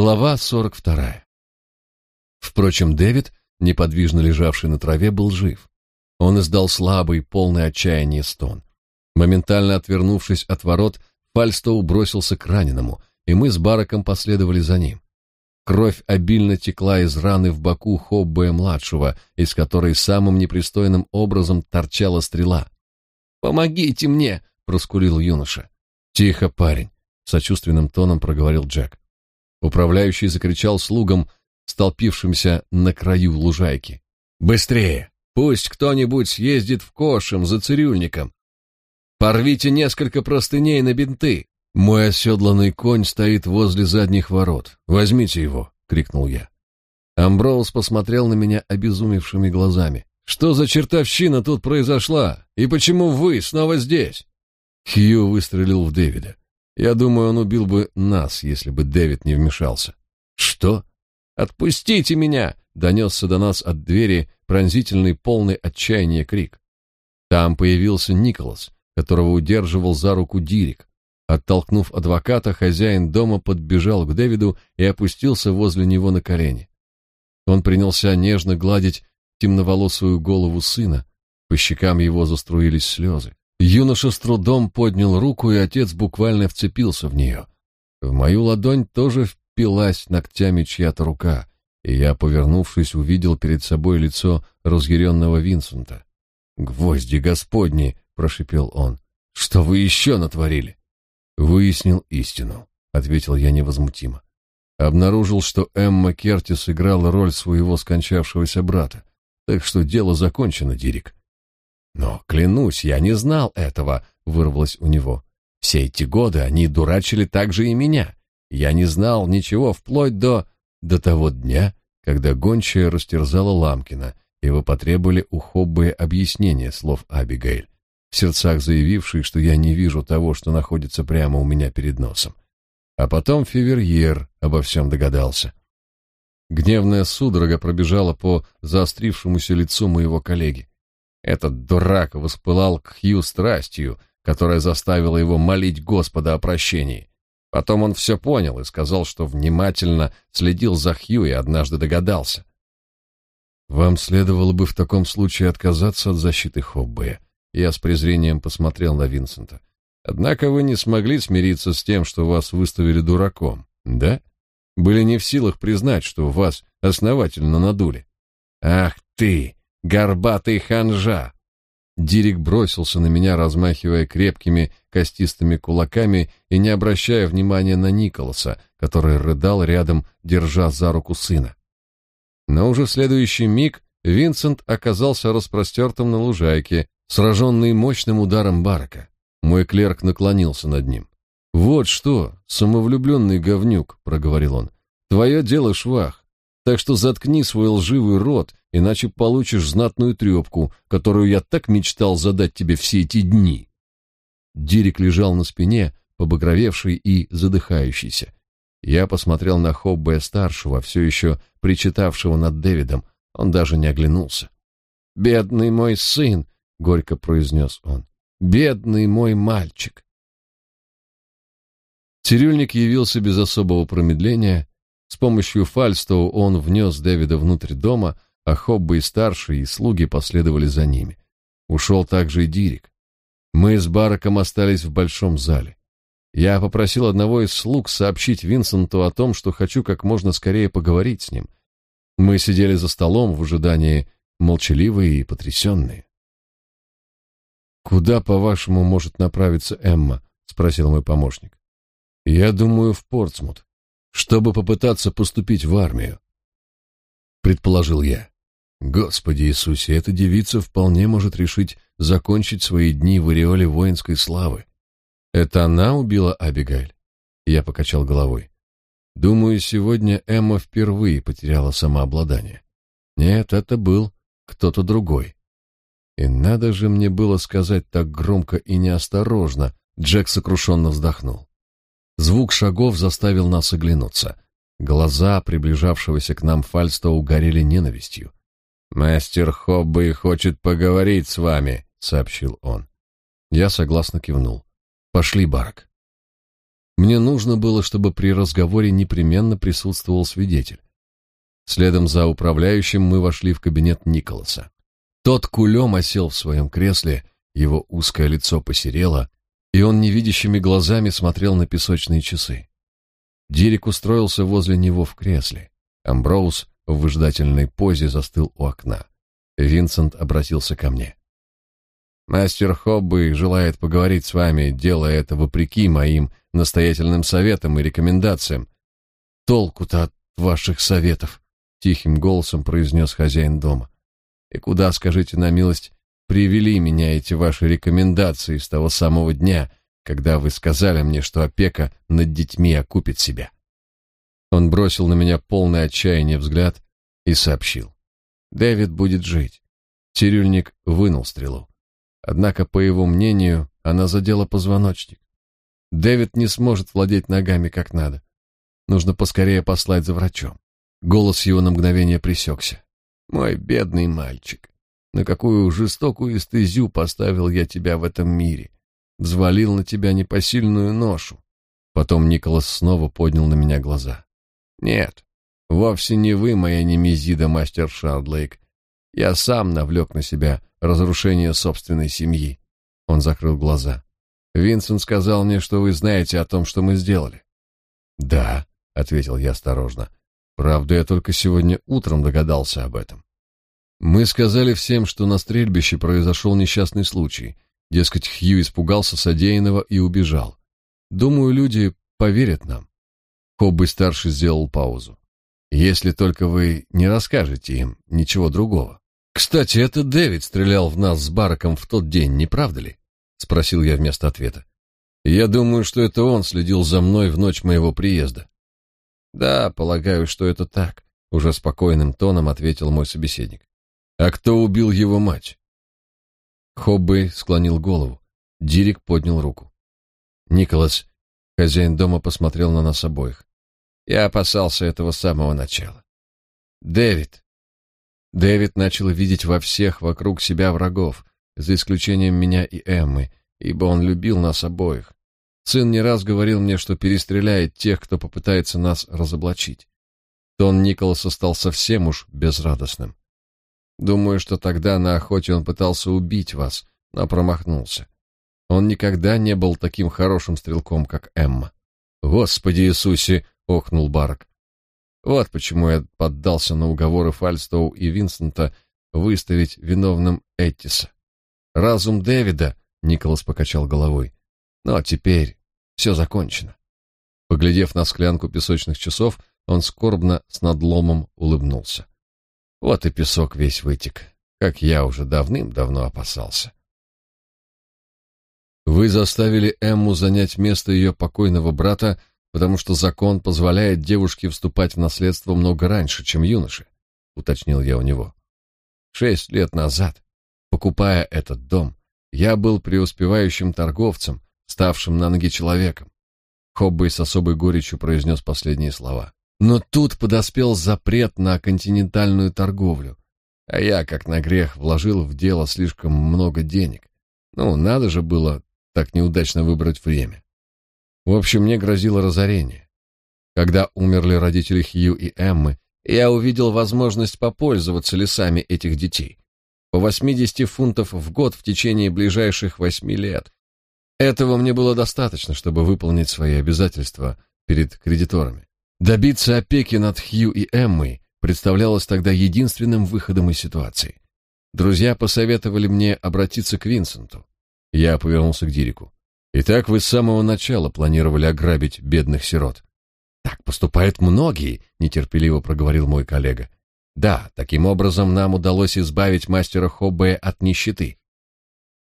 Глава 42. Впрочем, Дэвид, неподвижно лежавший на траве, был жив. Он издал слабый, полный отчаяния стон. Моментально отвернувшись от ворот, Фальстоу бросился к раненому, и мы с Бараком последовали за ним. Кровь обильно текла из раны в боку Хоббея-младшего, из которой самым непристойным образом торчала стрела. «Помогите мне!» — проскулил юноша. «Тихо, парень!» — сочувственным тоном проговорил Джек. Управляющий закричал слугам, столпившимся на краю лужайки. «Быстрее! Пусть кто-нибудь съездит в Кошем за цирюльником! Порвите несколько простыней на бинты! Мой оседланный конь стоит возле задних ворот. Возьмите его!» — крикнул я. Амброуз посмотрел на меня обезумевшими глазами. «Что за чертовщина тут произошла? И почему вы снова здесь?» Хью выстрелил в Дэвида. Я думаю, он убил бы нас, если бы Дэвид не вмешался. Что? Отпустите меня, донесся до нас от двери пронзительный, полный отчаяния крик. Там появился Николас, которого удерживал за руку Дирик. Оттолкнув адвоката, хозяин дома подбежал к Дэвиду и опустился возле него на колени. Он принялся нежно гладить темноволосую голову сына, по щекам его заструились слезы. Юноша с трудом поднял руку, и отец буквально вцепился в нее. В мою ладонь тоже впилась ногтями чья-то рука, и я, повернувшись, увидел перед собой лицо разъяренного Винсента. «Гвозди господни!» — прошипел он. «Что вы еще натворили?» «Выяснил истину», — ответил я невозмутимо. Обнаружил, что Эмма Кертис играла роль своего скончавшегося брата. Так что дело закончено, Дирик. Но, клянусь, я не знал этого, вырвалось у него. Все эти годы они дурачили также и меня. Я не знал ничего вплоть до... до того дня, когда гончая растерзала Ламкина, и вы потребовали у Хоббы объяснения слов Абигейль, в сердцах заявившей, что я не вижу того, что находится прямо у меня перед носом. А потом Феверьер обо всем догадался. Гневная судорога пробежала по заострившемуся лицу моего коллеги. Этот дурак воспылал к Хью страстью, которая заставила его молить Господа о прощении. Потом он все понял и сказал, что внимательно следил за Хью и однажды догадался. Вам следовало бы в таком случае отказаться от защиты Хоббея. Я с презрением посмотрел на Винсента. Однако вы не смогли смириться с тем, что вас выставили дураком, да? Были не в силах признать, что вас основательно надули. Ах ты, горбатый ханжа!» Дирик бросился на меня, размахивая крепкими костистыми кулаками и не обращая внимания на Николаса, который рыдал рядом, держа за руку сына. Но уже в следующий миг Винсент оказался распростертым на лужайке, сраженный мощным ударом барака. Мой клерк наклонился над ним. «Вот что, самовлюбленный говнюк», — проговорил он, — «твое дело швах, так что заткни свой лживый рот иначе получишь знатную трепку, которую я так мечтал задать тебе все эти дни. Дирик лежал на спине, побагровевший и задыхающийся. Я посмотрел на Хоббея старшего, все еще причитавшего над Дэвидом. Он даже не оглянулся. "Бедный мой сын", горько произнес он. "Бедный мой мальчик". Цирюльник явился без особого промедления. С помощью Фальстоу он внес Дэвида внутрь дома, а Хоббы и старшие, и слуги последовали за ними. Ушел также и Дирик. Мы с Бараком остались в большом зале. Я попросил одного из слуг сообщить Винсенту о том, что хочу как можно скорее поговорить с ним. Мы сидели за столом в ожидании, молчаливые и потрясенные. «Куда, по-вашему, может направиться Эмма?» — спросил мой помощник. «Я думаю, в Портсмут, чтобы попытаться поступить в армию», — предположил я. Господи Иисусе, эта девица вполне может решить закончить свои дни в ореоле воинской славы. Это она убила Абигайль? Я покачал головой. Думаю, сегодня Эмма впервые потеряла самообладание. Нет, это был кто-то другой. И надо же мне было сказать так громко и неосторожно, Джек сокрушенно вздохнул. Звук шагов заставил нас оглянуться. Глаза приближавшегося к нам Фальстоу горели ненавистью. «Мастер Хобби хочет поговорить с вами», — сообщил он. Я согласно кивнул. «Пошли, Барк». Мне нужно было, чтобы при разговоре непременно присутствовал свидетель. Следом за управляющим мы вошли в кабинет Николаса. Тот кулем осел в своем кресле, его узкое лицо посерело, и он невидящими глазами смотрел на песочные часы. Дирик устроился возле него в кресле. Амброуз в выжидательной позе застыл у окна. Винсент обратился ко мне. Мастер Хоббы желает поговорить с вами, делая это вопреки моим настоятельным советам и рекомендациям. Толку-то от ваших советов, тихим голосом произнес хозяин дома. И куда, скажите на милость, привели меня эти ваши рекомендации с того самого дня, когда вы сказали мне, что опека над детьми окупит себя? Он бросил на меня полный отчаяния взгляд и сообщил: Дэвид будет жить. Цирюльник вынул стрелу. Однако, по его мнению, она задела позвоночник. Дэвид не сможет владеть ногами как надо. Нужно поскорее послать за врачом. Голос его на мгновение пресекся. «Мой бедный мальчик, на какую жестокую эстезю поставил я тебя в этом мире. Взвалил на тебя непосильную ношу». Потом Николас снова поднял на меня глаза. «Нет, вовсе не вы, моя немезида, мастер Шардлейк. Я сам навлек на себя разрушение собственной семьи. Он закрыл глаза. Винсент сказал мне, что вы знаете о том, что мы сделали. Да, ответил я осторожно. Правда, я только сегодня утром догадался об этом. Мы сказали всем, что на стрельбище произошел несчастный случай. Дескать, Хью испугался содеянного и убежал. Думаю, люди поверят нам. Хобби старший сделал паузу. Если только вы не расскажете им ничего другого. Кстати, это Дэвид стрелял в нас с Бараком в тот день, не правда ли? спросил я вместо ответа. Я думаю, что это он следил за мной в ночь моего приезда. Да, полагаю, что это так, уже спокойным тоном ответил мой собеседник. А кто убил его мать? Хобби склонил голову. Дирик поднял руку. Николас, хозяин дома, посмотрел на нас обоих. Я опасался этого с самого начала. Дэвид, Дэвид начал видеть во всех вокруг себя врагов, за исключением меня и Эммы, ибо он любил нас обоих. Сын не раз говорил мне, что перестреляет тех, кто попытается нас разоблачить. Тон Николаса стал совсем уж безрадостным. Думаю, что тогда на охоте он пытался убить вас, но промахнулся. Он никогда не был таким хорошим стрелком, как Эмма. Господи Иисусе, охнул Барк. Вот почему я поддался на уговоры Фальстоу и Винсента выставить виновным Эттиса. Разум Дэвида, Николас покачал головой. Ну а теперь все закончено. Поглядев на склянку песочных часов, он скорбно с надломом улыбнулся. Вот и песок весь вытек, как я уже давным-давно опасался. Вы заставили Эмму занять место ее покойного брата потому что закон позволяет девушке вступать в наследство много раньше, чем юноше, уточнил я у него. Шесть лет назад, покупая этот дом, я был преуспевающим торговцем, ставшим на ноги человеком. Хоббей с особой горечью произнес последние слова. Но тут подоспел запрет на континентальную торговлю, а я, как на грех, вложил в дело слишком много денег. Ну, надо же было так неудачно выбрать время. В общем, мне грозило разорение. Когда умерли родители Хью и Эммы, я увидел возможность попользоваться лесами этих детей. По 80 фунтов в год в течение ближайших восьми лет. Этого мне было достаточно, чтобы выполнить свои обязательства перед кредиторами. Добиться опеки над Хью и Эммой представлялось тогда единственным выходом из ситуации. Друзья посоветовали мне обратиться к Винсенту. Я повернулся к Дирику. Итак, вы с самого начала планировали ограбить бедных сирот. Так поступают многие, нетерпеливо проговорил мой коллега. Да, таким образом нам удалось избавить мастера Хоббе от нищеты.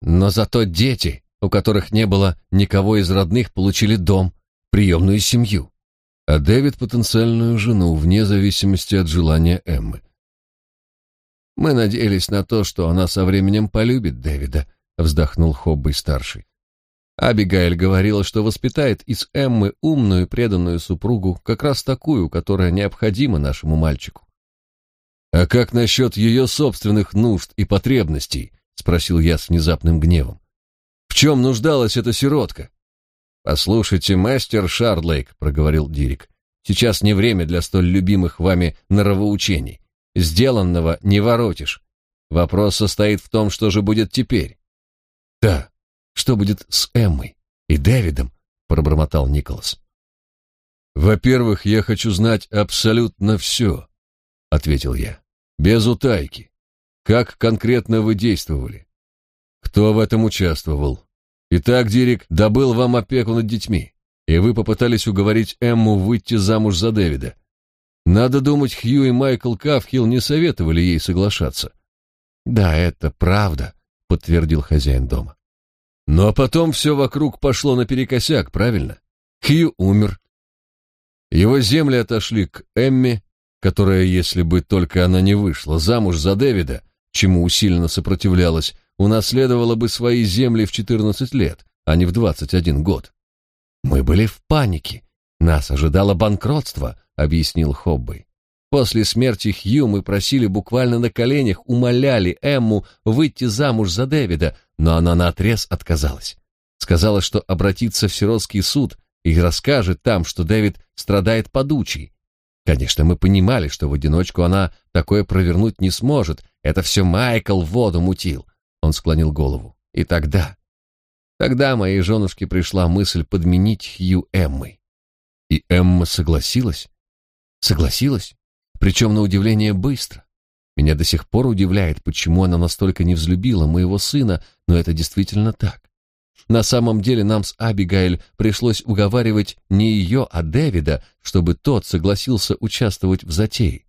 Но зато дети, у которых не было никого из родных, получили дом, приемную семью, а Дэвид потенциальную жену вне зависимости от желания Эммы. Мы надеялись на то, что она со временем полюбит Дэвида, вздохнул Хоббей старший. Абигайль говорила, что воспитает из Эммы умную преданную супругу, как раз такую, которая необходима нашему мальчику. «А как насчет ее собственных нужд и потребностей?» — спросил я с внезапным гневом. «В чем нуждалась эта сиротка?» Послушайте, мастер Шардлейк, проговорил Дирик. Сейчас не время для столь любимых вами норовоучений. Сделанного не воротишь. Вопрос состоит в том, что же будет теперь. Да, что будет с Эммой и Дэвидом, пробормотал Николас. Во-первых, я хочу знать абсолютно все, ответил я. Без утайки. Как конкретно вы действовали? Кто в этом участвовал? Итак, Дирик добыл вам опеку над детьми, и вы попытались уговорить Эмму выйти замуж за Дэвида. Надо думать, Хью и Майкл Кавхилл не советовали ей соглашаться. Да, это правда, подтвердил хозяин дома. Но потом все вокруг пошло наперекосяк, правильно? Хью умер. Его земли отошли к Эмме, которая, если бы только она не вышла замуж за Дэвида, чему усиленно сопротивлялась, унаследовала бы свои земли в 14 лет, а не в 21 год. Мы были в панике. Нас ожидало банкротство, объяснил Хоббей. После смерти Хью мы просили буквально на коленях, умоляли Эмму выйти замуж за Дэвида, но она наотрез отказалась. Сказала, что обратится в сиротский суд и расскажет там, что Дэвид страдает подучей, Конечно, мы понимали, что в одиночку она такое провернуть не сможет. Это все Майкл в воду мутил. Он склонил голову. И тогда... Тогда моей женушке пришла мысль подменить Хью Эммой. И Эмма согласилась. Согласилась, причем на удивление быстро. Меня до сих пор удивляет, почему она настолько не взлюбила моего сына, но это действительно так. На самом деле нам с Абигайль пришлось уговаривать не ее, а Дэвида, чтобы тот согласился участвовать в затее.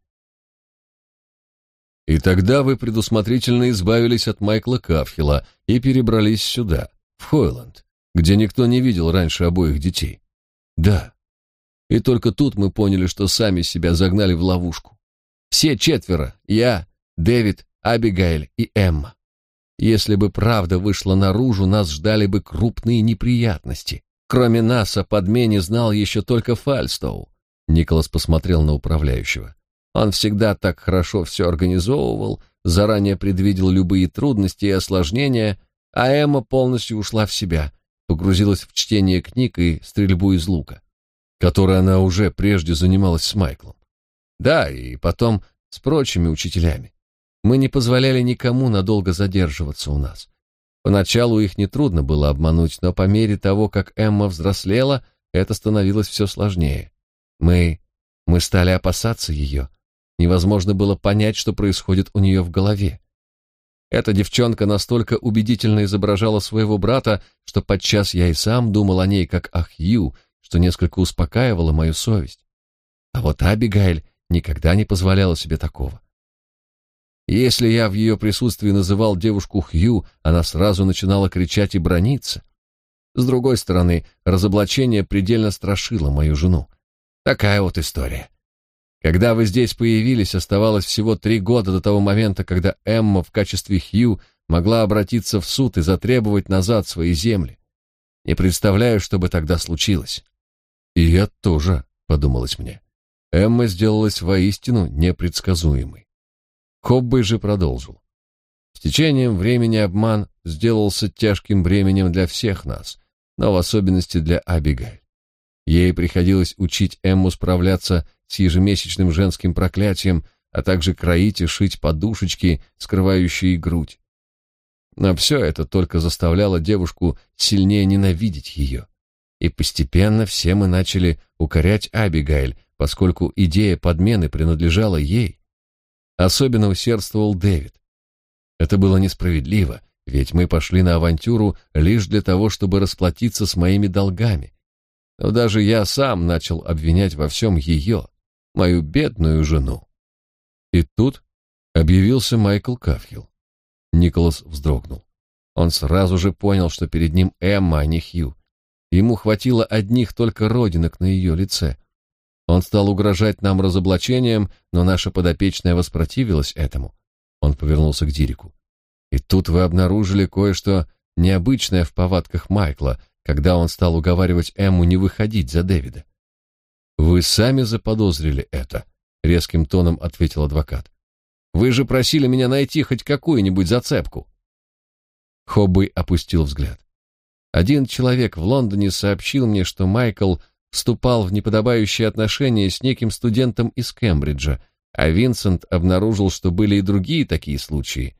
И тогда вы предусмотрительно избавились от Майкла Кафхила и перебрались сюда, в Хойланд, где никто не видел раньше обоих детей. Да. И только тут мы поняли, что сами себя загнали в ловушку. Все четверо, я, Дэвид, Абигайль и Эмма. Если бы правда вышла наружу, нас ждали бы крупные неприятности. Кроме нас о подмене знал еще только Фальстоу. Николас посмотрел на управляющего. Он всегда так хорошо все организовывал, заранее предвидел любые трудности и осложнения, а Эмма полностью ушла в себя, погрузилась в чтение книг и стрельбу из лука, которой она уже прежде занималась с Майклом. Да, и потом с прочими учителями. Мы не позволяли никому надолго задерживаться у нас. Поначалу их нетрудно было обмануть, но по мере того, как Эмма взрослела, это становилось все сложнее. Мы... мы стали опасаться ее. Невозможно было понять, что происходит у нее в голове. Эта девчонка настолько убедительно изображала своего брата, что подчас я и сам думал о ней как о Хью, что несколько успокаивало мою совесть. А вот Абигайль никогда не позволяла себе такого. Если я в ее присутствии называл девушку Хью, она сразу начинала кричать и брониться. С другой стороны, разоблачение предельно страшило мою жену. Такая вот история. Когда вы здесь появились, оставалось всего три года до того момента, когда Эмма в качестве Хью могла обратиться в суд и затребовать назад свои земли. Не представляю, что бы тогда случилось. И я тоже, подумалось мне. Эмма сделалась воистину непредсказуемой. Коббей же продолжил. С течением времени обман сделался тяжким бременем для всех нас, но в особенности для Абигаль. Ей приходилось учить Эмму справляться с ежемесячным женским проклятием, а также кроить и шить подушечки, скрывающие грудь. Но все это только заставляло девушку сильнее ненавидеть ее. И постепенно все мы начали укорять Абигайль, поскольку идея подмены принадлежала ей. Особенно усердствовал Дэвид. Это было несправедливо, ведь мы пошли на авантюру лишь для того, чтобы расплатиться с моими долгами. Но даже я сам начал обвинять во всем ее, мою бедную жену. И тут объявился Майкл Кафхилл. Николас вздрогнул. Он сразу же понял, что перед ним Эмма, а не Хью. Ему хватило одних только родинок на ее лице. Он стал угрожать нам разоблачением, но наша подопечная воспротивилась этому. Он повернулся к Дирику. И тут вы обнаружили кое-что необычное в повадках Майкла, когда он стал уговаривать Эмму не выходить за Дэвида. Вы сами заподозрили это, резким тоном ответил адвокат. Вы же просили меня найти хоть какую-нибудь зацепку. Хоббей опустил взгляд. Один человек в Лондоне сообщил мне, что Майкл вступал в неподобающие отношения с неким студентом из Кембриджа, а Винсент обнаружил, что были и другие такие случаи.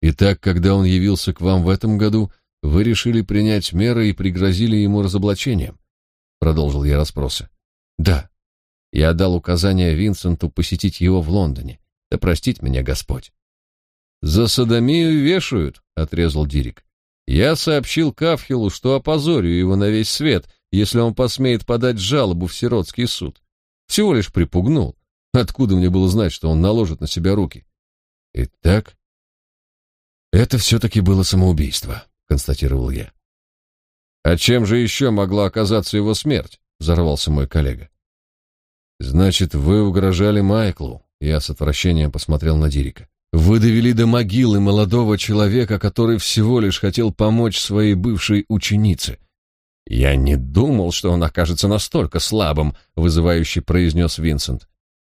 Итак, когда он явился к вам в этом году, вы решили принять меры и пригрозили ему разоблачением? Продолжил я расспросы. Да. Я дал указание Винсенту посетить его в Лондоне. Да простит меня Господь. За садомию вешают, отрезал Дирик. Я сообщил Кафхилу, что опозорю его на весь свет, если он посмеет подать жалобу в сиротский суд. Всего лишь припугнул. Откуда мне было знать, что он наложит на себя руки? Итак, это все-таки было самоубийство, констатировал я. А чем же еще могла оказаться его смерть? Взорвался мой коллега. Значит, вы угрожали Майклу? Я с отвращением посмотрел на Дирика. Вы довели до могилы молодого человека, который всего лишь хотел помочь своей бывшей ученице. Я не думал, что он окажется настолько слабым, вызывающе произнес Винсент.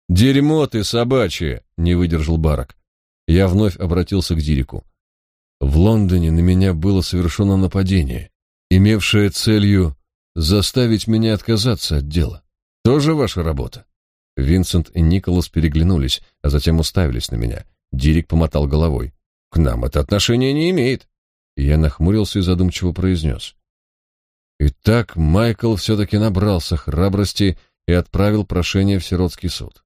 Дерьмо ты собачье, не выдержал Барак. Я вновь обратился к Дирику. В Лондоне на меня было совершено нападение, имевшее целью заставить меня отказаться от дела. Тоже ваша работа? Винсент и Николас переглянулись, а затем уставились на меня. Дирик помотал головой. «К нам это отношение не имеет». Я нахмурился и задумчиво произнес. Итак, Майкл все-таки набрался храбрости и отправил прошение в сиротский суд.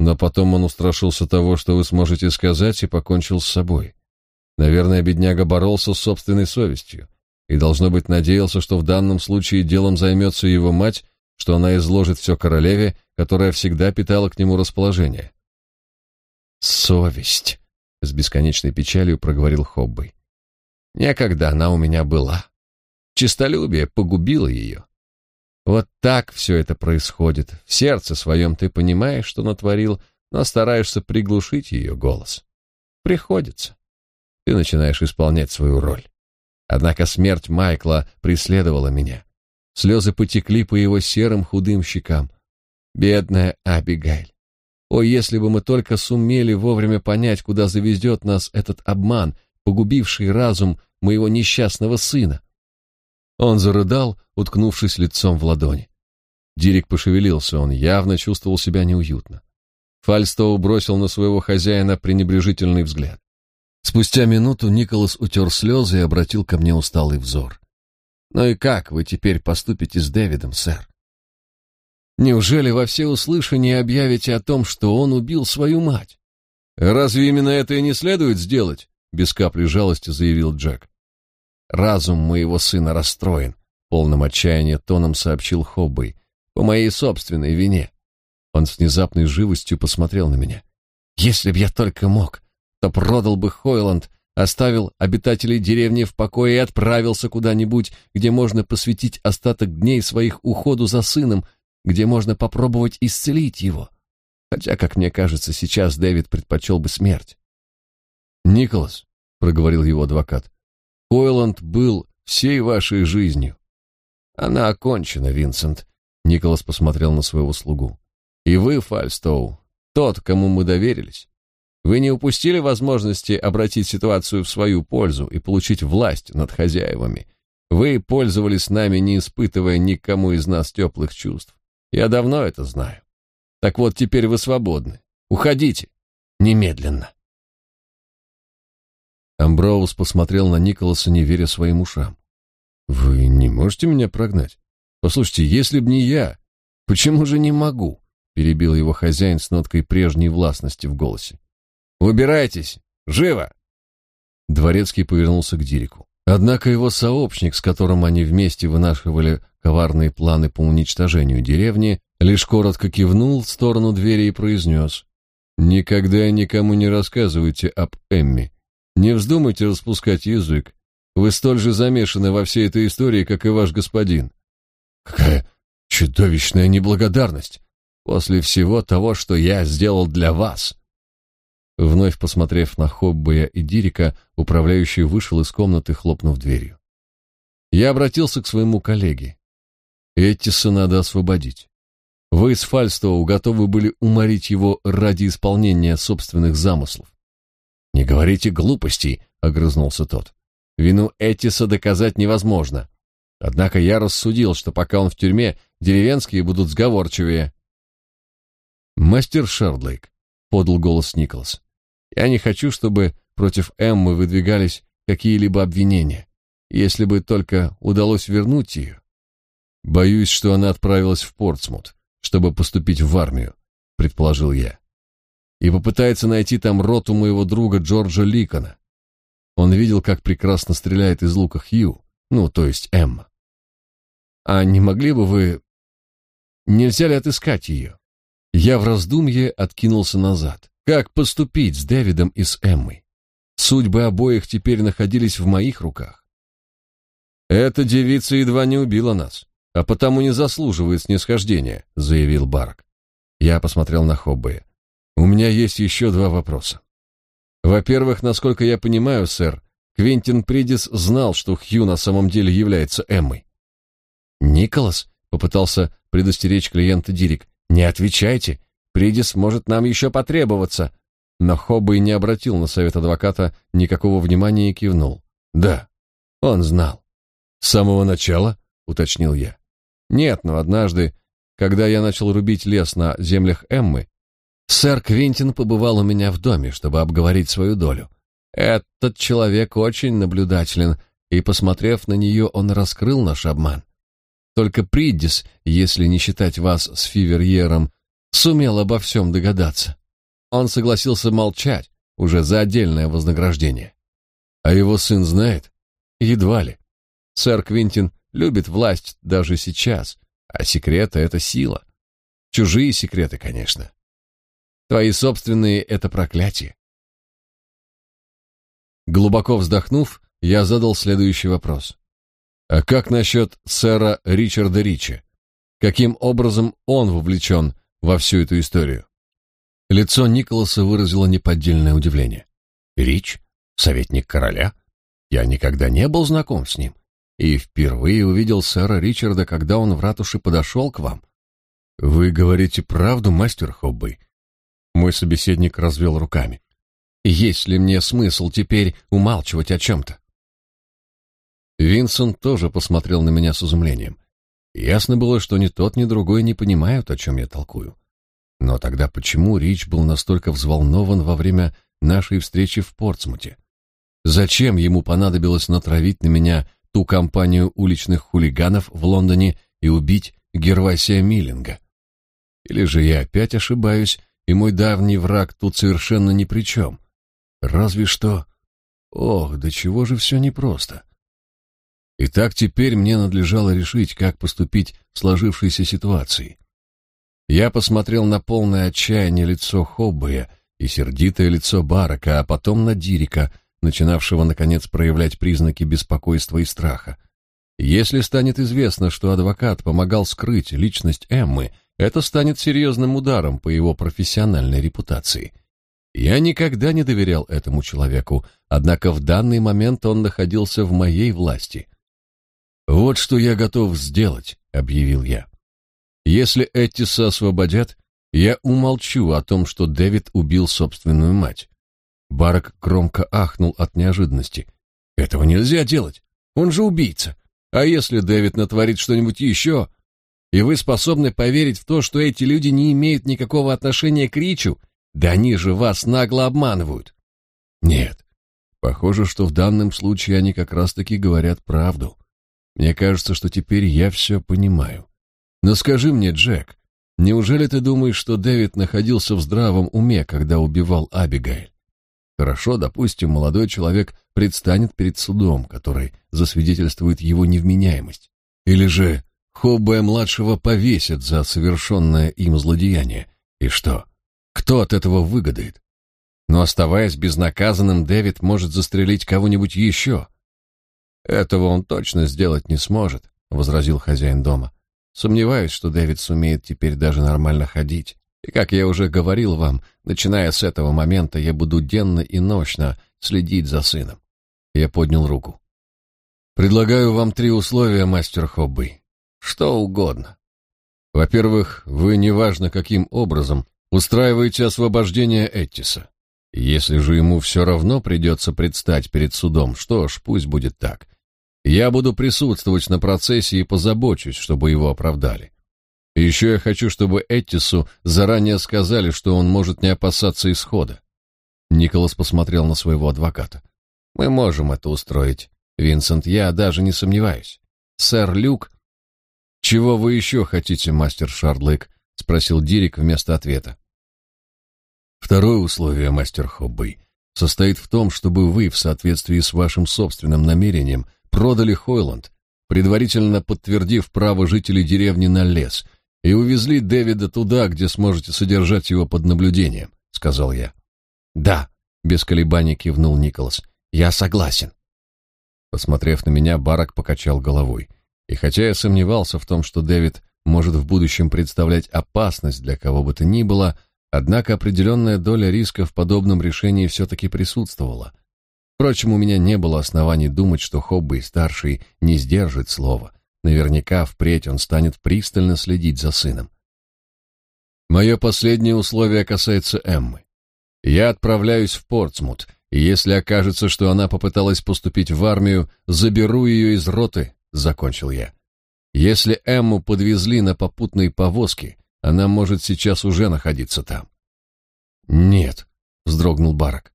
Но потом он устрашился того, что вы сможете сказать, и покончил с собой. Наверное, бедняга боролся с собственной совестью и, должно быть, надеялся, что в данном случае делом займется его мать, что она изложит все королеве, которая всегда питала к нему расположение. Совесть, с бесконечной печалью проговорил Хоббой. Некогда она у меня была. Чистолюбие погубило ее. Вот так все это происходит. В сердце своем ты понимаешь, что натворил, но стараешься приглушить ее голос. Приходится. Ты начинаешь исполнять свою роль. Однако смерть Майкла преследовала меня. Слезы потекли по его серым худым щекам. Бедная Абигайль. О, если бы мы только сумели вовремя понять, куда завезет нас этот обман, погубивший разум моего несчастного сына. Он зарыдал, уткнувшись лицом в ладони. Дирик пошевелился, он явно чувствовал себя неуютно. Фальстоу бросил на своего хозяина пренебрежительный взгляд. Спустя минуту Николас утер слезы и обратил ко мне усталый взор. «Ну и как вы теперь поступите с Дэвидом, сэр?» Неужели во всеуслышание объявите о том, что он убил свою мать? Разве именно это и не следует сделать? Без капли жалости заявил Джек. Разум моего сына расстроен, полным отчаяния тоном сообщил Хоббей, по моей собственной вине. Он с внезапной живостью посмотрел на меня. Если б я только мог, то продал бы Хойланд, оставил обитателей деревни в покое и отправился куда-нибудь, где можно посвятить остаток дней своих уходу за сыном, где можно попробовать исцелить его. Хотя, как мне кажется, сейчас Дэвид предпочел бы смерть. «Николас», — проговорил его адвокат, — «Хойланд был всей вашей жизнью». «Она окончена, Винсент», — Николас посмотрел на своего слугу. «И вы, Фальстоу, тот, кому мы доверились. Вы не упустили возможности обратить ситуацию в свою пользу и получить власть над хозяевами. Вы пользовались нами, не испытывая никому из нас теплых чувств. Я давно это знаю. Так вот, теперь вы свободны. Уходите. Немедленно. Амброуз посмотрел на Николаса, не веря своим ушам. Вы не можете меня прогнать? Послушайте, если б не я, почему же не могу? перебил его хозяин с ноткой прежней властности в голосе. Убирайтесь, живо. Дворецкий повернулся к Дирику. Однако его сообщник, с которым они вместе вынашивали коварные планы по уничтожению деревни, лишь коротко кивнул в сторону двери и произнес «Никогда никому не рассказывайте об Эмми. Не вздумайте распускать язык. Вы столь же замешаны во всей этой истории, как и ваш господин». «Какая чудовищная неблагодарность! После всего того, что я сделал для вас!» Вновь посмотрев на Хоббея и Дирика, управляющий вышел из комнаты, хлопнув дверью. Я обратился к своему коллеге. Эттиса надо освободить. Вы с Фальстоу готовы были уморить его ради исполнения собственных замыслов. Не говорите глупостей, огрызнулся тот. Вину Этиса доказать невозможно. Однако я рассудил, что пока он в тюрьме, деревенские будут сговорчивее. «Мастер Шердлейк», — подал голос Николас, — «я не хочу, чтобы против Эммы выдвигались какие-либо обвинения, если бы только удалось вернуть ее. Боюсь, что она отправилась в Портсмут, чтобы поступить в армию, предположил я. И попытается найти там роту моего друга Джорджа Ликона. Он видел, как прекрасно стреляет из лука Хью, ну, то есть Эмма. А не могли бы вы... Нельзя ли отыскать ее? Я в раздумье откинулся назад. Как поступить с Дэвидом и с Эммой? Судьбы обоих теперь находились в моих руках. Эта девица едва не убила нас а потому не заслуживает снисхождения», — заявил Барк. Я посмотрел на Хоббея. «У меня есть еще два вопроса. Во-первых, насколько я понимаю, сэр, Квентин Придис знал, что Хью на самом деле является Эммой». «Николас?» — попытался предостеречь клиента Дирик. «Не отвечайте. Придис может нам еще потребоваться». Но Хоббей не обратил на совет адвоката никакого внимания и кивнул. «Да, он знал». «С самого начала?» — уточнил я. Нет, но однажды, когда я начал рубить лес на землях Эммы, сэр Квинтин побывал у меня в доме, чтобы обговорить свою долю. Этот человек очень наблюдателен, и, посмотрев на нее, он раскрыл наш обман. Только Приддис, если не считать вас с Фиверьером, сумел обо всем догадаться. Он согласился молчать, уже за отдельное вознаграждение. А его сын знает? Едва ли. Сэр Квинтин любит власть даже сейчас, а секреты — это сила. Чужие секреты, конечно. Твои собственные — это проклятие. Глубоко вздохнув, я задал следующий вопрос. А как насчет сэра Ричарда Ричи? Каким образом он вовлечен во всю эту историю? Лицо Николаса выразило неподдельное удивление. Рич? Советник короля? Я никогда не был знаком с ним и впервые увидел сэра Ричарда, когда он в ратуше подошел к вам. Вы говорите правду, мастер Хоббей? Мой собеседник развел руками. Есть ли мне смысл теперь умалчивать о чем-то? Винсент тоже посмотрел на меня с изумлением. Ясно было, что ни тот, ни другой не понимают, о чем я толкую. Но тогда почему Рич был настолько взволнован во время нашей встречи в Портсмуте? Зачем ему понадобилось натравить на меня ту компанию уличных хулиганов в Лондоне и убить Гервасия Миллинга. Или же я опять ошибаюсь, и мой давний враг тут совершенно ни при чем. Разве что... Ох, до чего же все непросто. Итак, теперь мне надлежало решить, как поступить в сложившейся ситуации. Я посмотрел на полное отчаяние лицо Хоббея и сердитое лицо Барака, а потом на Дирика, начинавшего, наконец, проявлять признаки беспокойства и страха. Если станет известно, что адвокат помогал скрыть личность Эммы, это станет серьезным ударом по его профессиональной репутации. Я никогда не доверял этому человеку, однако в данный момент он находился в моей власти. «Вот что я готов сделать», — объявил я. «Если Эттиса освободят, я умолчу о том, что Дэвид убил собственную мать. Барак громко ахнул от неожиданности. «Этого нельзя делать! Он же убийца! А если Дэвид натворит что-нибудь еще, и вы способны поверить в то, что эти люди не имеют никакого отношения к Ричу, да они же вас нагло обманывают!» «Нет, похоже, что в данном случае они как раз-таки говорят правду. Мне кажется, что теперь я все понимаю. Но скажи мне, Джек, неужели ты думаешь, что Дэвид находился в здравом уме, когда убивал Абигайль? Хорошо, допустим, молодой человек предстанет перед судом, который засвидетельствует его невменяемость. Или же Хоббе-младшего повесят за совершенное им злодеяние. И что? Кто от этого выгодает? Но оставаясь безнаказанным, Дэвид может застрелить кого-нибудь еще. Этого он точно сделать не сможет, возразил хозяин дома. Сомневаюсь, что Дэвид сумеет теперь даже нормально ходить. И, как я уже говорил вам, начиная с этого момента я буду денно и ночно следить за сыном. Я поднял руку. Предлагаю вам три условия, мастер Хобби. Что угодно. Во-первых, вы неважно каким образом устраиваете освобождение Эттиса. Если же ему все равно придется предстать перед судом, что ж, пусть будет так. Я буду присутствовать на процессе и позабочусь, чтобы его оправдали. Еще я хочу, чтобы Эттису заранее сказали, что он может не опасаться исхода. Николас посмотрел на своего адвоката. Мы можем это устроить, Винсент, я даже не сомневаюсь. Сэр Люк... Чего вы еще хотите, мастер Шардлейк? спросил Дирик вместо ответа. Второе условие, мастер Хоббей, состоит в том, чтобы вы в соответствии с вашим собственным намерением продали Хойланд, предварительно подтвердив право жителей деревни на лес, и увезли Дэвида туда, где сможете содержать его под наблюдением, сказал я. Да, без колебаний кивнул Николас. Я согласен. Посмотрев на меня, Барак покачал головой. И хотя я сомневался в том, что Дэвид может в будущем представлять опасность для кого бы то ни было, однако определенная доля риска в подобном решении все-таки присутствовала. Впрочем, у меня не было оснований думать, что Хобби-старший не сдержит слова. Наверняка впредь он станет пристально следить за сыном. Мое последнее условие касается Эммы. Я отправляюсь в Портсмут, и если окажется, что она попыталась поступить в армию, заберу ее из роты, закончил я. Если Эмму подвезли на попутной повозке, она может сейчас уже находиться там. Нет, вздрогнул Барак.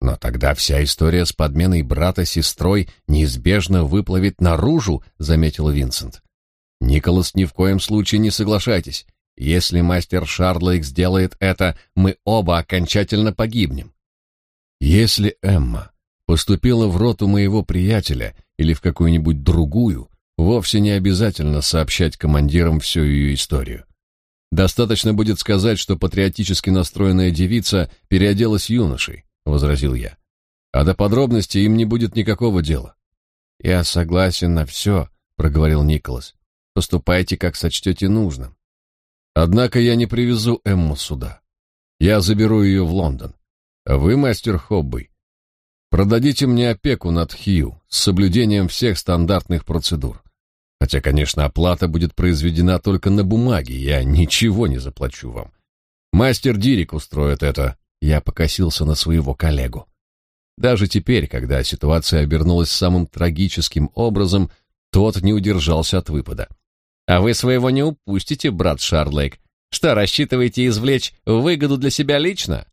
Но тогда вся история с подменой брата сестрой неизбежно выплывет наружу, заметил Винсент. Николас, ни в коем случае не соглашайтесь. Если мастер Шарлейк сделает это, мы оба окончательно погибнем. Если Эмма поступила в роту моего приятеля или в какую-нибудь другую, вовсе не обязательно сообщать командирам всю ее историю. Достаточно будет сказать, что патриотически настроенная девица переоделась юношей, возразил я. А до подробностей им не будет никакого дела. Я согласен на все, проговорил Николас. Поступайте, как сочтете нужным. Однако я не привезу Эмму сюда. Я заберу ее в Лондон. А вы, мастер Хобби, продадите мне опеку над Хью с соблюдением всех стандартных процедур. Хотя, конечно, оплата будет произведена только на бумаге, я ничего не заплачу вам. Мастер Дирик устроит это. Я покосился на своего коллегу. Даже теперь, когда ситуация обернулась самым трагическим образом, тот не удержался от выпада. «А вы своего не упустите, брат Шарлейк. Что, рассчитываете извлечь выгоду для себя лично?»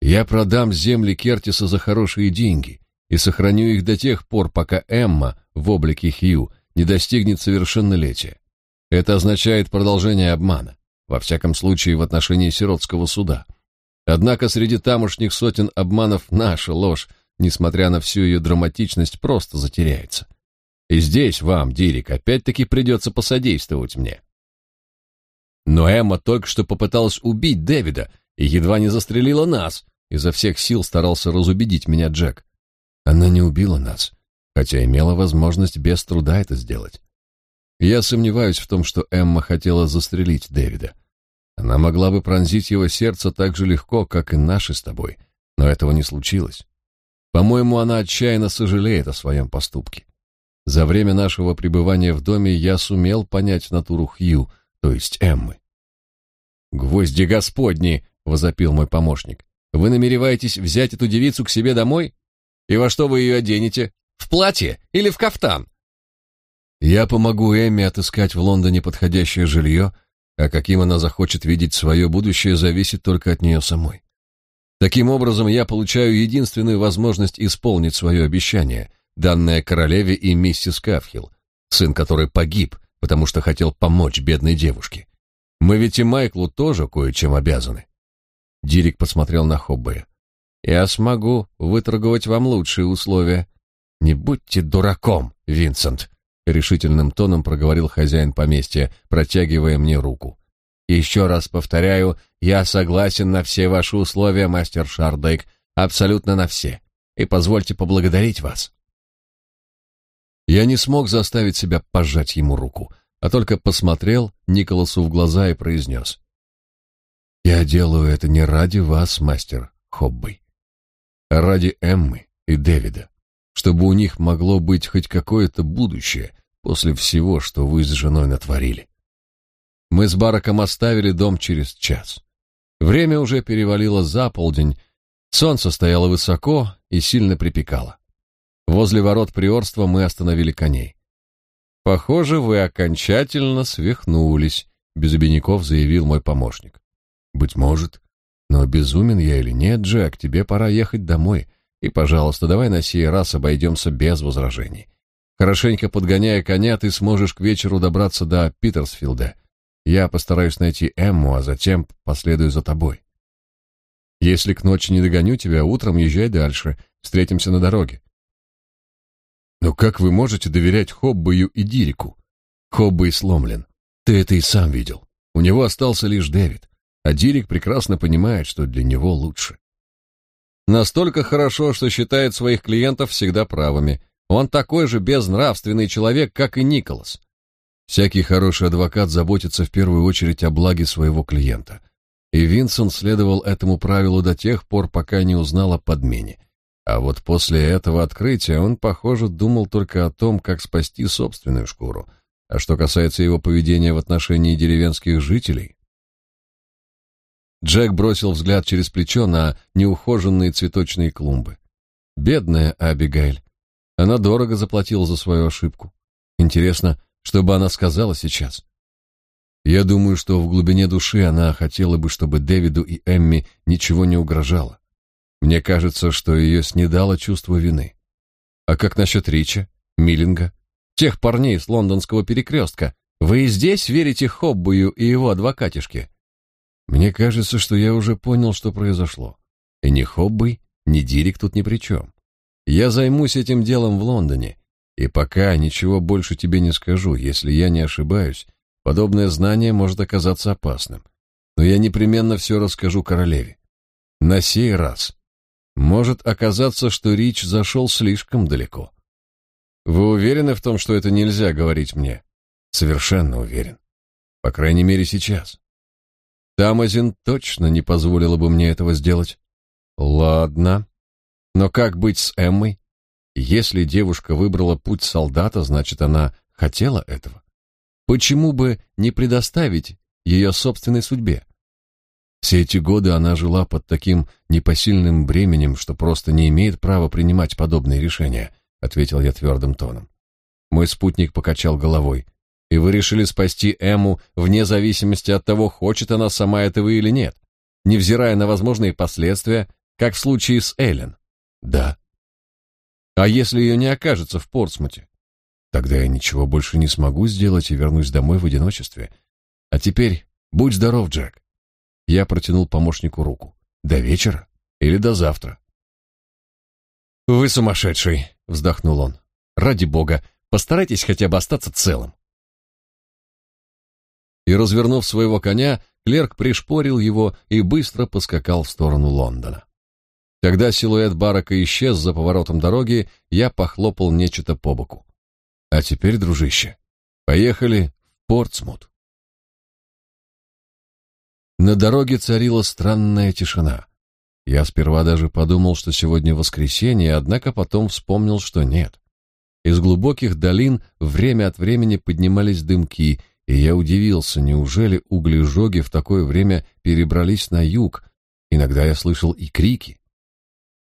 «Я продам земли Кертиса за хорошие деньги и сохраню их до тех пор, пока Эмма в облике Хью не достигнет совершеннолетия. Это означает продолжение обмана, во всяком случае в отношении сиротского суда. Однако среди тамошних сотен обманов наша ложь, несмотря на всю ее драматичность, просто затеряется. И здесь вам, Дирик, опять-таки придется посодействовать мне. Но Эмма только что попыталась убить Дэвида и едва не застрелила нас. Изо всех сил старался разубедить меня Джек. Она не убила нас хотя имела возможность без труда это сделать. Я сомневаюсь в том, что Эмма хотела застрелить Дэвида. Она могла бы пронзить его сердце так же легко, как и наше с тобой, но этого не случилось. По-моему, она отчаянно сожалеет о своем поступке. За время нашего пребывания в доме я сумел понять натуру Хью, то есть Эммы. «Гвозди господни!» — возопил мой помощник. «Вы намереваетесь взять эту девицу к себе домой? И во что вы ее оденете? В платье или в кафтан? Я помогу Эмме отыскать в Лондоне подходящее жилье, а каким она захочет видеть свое будущее, зависит только от нее самой. Таким образом, я получаю единственную возможность исполнить свое обещание, данное королеве и миссис Кафхилл, сын которой погиб, потому что хотел помочь бедной девушке. Мы ведь и Майклу тоже кое-чем обязаны. Дирик посмотрел на Хоббея. Я смогу выторговать вам лучшие условия. Не будьте дураком, Винсент, решительным тоном проговорил хозяин поместья, протягивая мне руку. Еще раз повторяю, я согласен на все ваши условия, мастер Шардейк, абсолютно на все. И позвольте поблагодарить вас. Я не смог заставить себя пожать ему руку, а только посмотрел Николасу в глаза и произнес. «Я делаю это не ради вас, мастер Хоббей, а ради Эммы и Дэвида чтобы у них могло быть хоть какое-то будущее после всего, что вы с женой натворили. Мы с Бараком оставили дом через час. Время уже перевалило за полдень, Солнце стояло высоко и сильно припекало. Возле ворот приорства мы остановили коней. «Похоже, вы окончательно свихнулись», — без обиняков заявил мой помощник. «Быть может. Но безумен я или нет, Джек, тебе пора ехать домой. И, пожалуйста, давай на сей раз обойдемся без возражений. Хорошенько подгоняя коня, ты сможешь к вечеру добраться до Питерсфилда. Я постараюсь найти Эмму, а затем последую за тобой. Если к ночи не догоню тебя, утром езжай дальше. Встретимся на дороге. Но как вы можете доверять Хоббою и Дирику? Хоббой сломлен. Ты это и сам видел. У него остался лишь Дэвид, а Дирик прекрасно понимает, что для него лучше. Настолько хорошо, что считает своих клиентов всегда правыми. Он такой же безнравственный человек, как и Николас. Всякий хороший адвокат заботится в первую очередь о благе своего клиента. И Винсент следовал этому правилу до тех пор, пока не узнал о подмене. А вот после этого открытия он, похоже, думал только о том, как спасти собственную шкуру. А что касается его поведения в отношении деревенских жителей... Джек бросил взгляд через плечо на неухоженные цветочные клумбы. Бедная Абигайль. Она дорого заплатила за свою ошибку. Интересно, что бы она сказала сейчас? Я думаю, что в глубине души она хотела бы, чтобы Дэвиду и Эмми ничего не угрожало. Мне кажется, что ее снедало чувство вины. А как насчет Рича, Миллинга, тех парней с лондонского перекрестка? Вы и здесь верите Хоббую и его адвокатишке? Мне кажется, что я уже понял, что произошло. И ни Хоббый, ни Дирик тут ни при чем. Я займусь этим делом в Лондоне, и пока ничего больше тебе не скажу, если я не ошибаюсь, Подобное знание может оказаться опасным. Но я непременно все расскажу королеве. На сей раз может оказаться, что Рич зашел слишком далеко. Вы уверены в том, что это нельзя говорить мне? Совершенно уверен. По крайней мере, сейчас. Тамазин точно не позволила бы мне этого сделать. Ладно. Но как быть с Эммой? Если девушка выбрала путь солдата, значит, она хотела этого. Почему бы не предоставить ее собственной судьбе? Все эти годы она жила под таким непосильным бременем, что просто не имеет права принимать подобные решения, ответил я твердым тоном. Мой спутник покачал головой. И вы решили спасти Эму вне зависимости от того, хочет она сама этого или нет, невзирая на возможные последствия, как в случае с Эллен. Да. А если ее не окажется в Портсмуте? Тогда я ничего больше не смогу сделать и вернусь домой в одиночестве. А теперь будь здоров, Джек. Я протянул помощнику руку. До вечера или до завтра? Вы сумасшедший, вздохнул он. Ради бога, постарайтесь хотя бы остаться целым. И развернув своего коня, клерк пришпорил его и быстро поскакал в сторону Лондона. Когда силуэт барака исчез за поворотом дороги, я похлопал нечто по боку. А теперь, дружище, поехали в Портсмут. На дороге царила странная тишина. Я сперва даже подумал, что сегодня воскресенье, однако потом вспомнил, что нет. Из глубоких долин время от времени поднимались дымки, и я удивился, неужели углежоги в такое время перебрались на юг? Иногда я слышал и крики.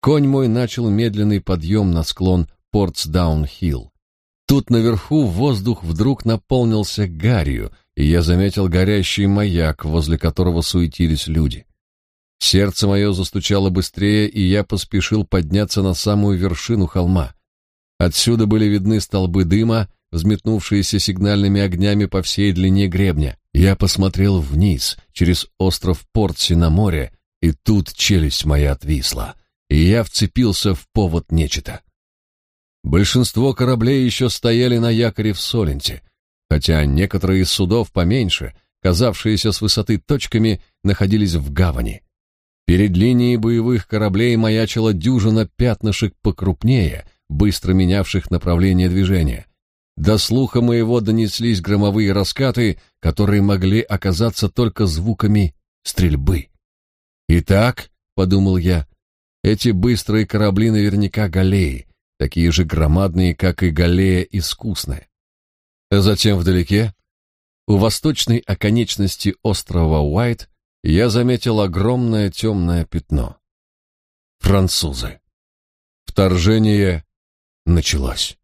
Конь мой начал медленный подъем на склон Портсдаун-Хилл. Тут наверху воздух вдруг наполнился гарью, и я заметил горящий маяк, возле которого суетились люди. Сердце мое застучало быстрее, и я поспешил подняться на самую вершину холма. Отсюда были видны столбы дыма, взметнувшиеся сигнальными огнями по всей длине гребня. Я посмотрел вниз, через остров Портси на море, и тут челюсть моя отвисла, и я вцепился в повод нечета. Большинство кораблей еще стояли на якоре в Соленте, хотя некоторые из судов поменьше, казавшиеся с высоты точками, находились в гавани. Перед линией боевых кораблей маячила дюжина пятнышек покрупнее, быстро менявших направление движения. До слуха моего донеслись громовые раскаты, которые могли оказаться только звуками стрельбы. «Итак», — подумал я, — «эти быстрые корабли наверняка галеи, такие же громадные, как и галея искусная. Затем вдалеке, у восточной оконечности острова Уайт, я заметил огромное темное пятно. французы. Вторжение началось.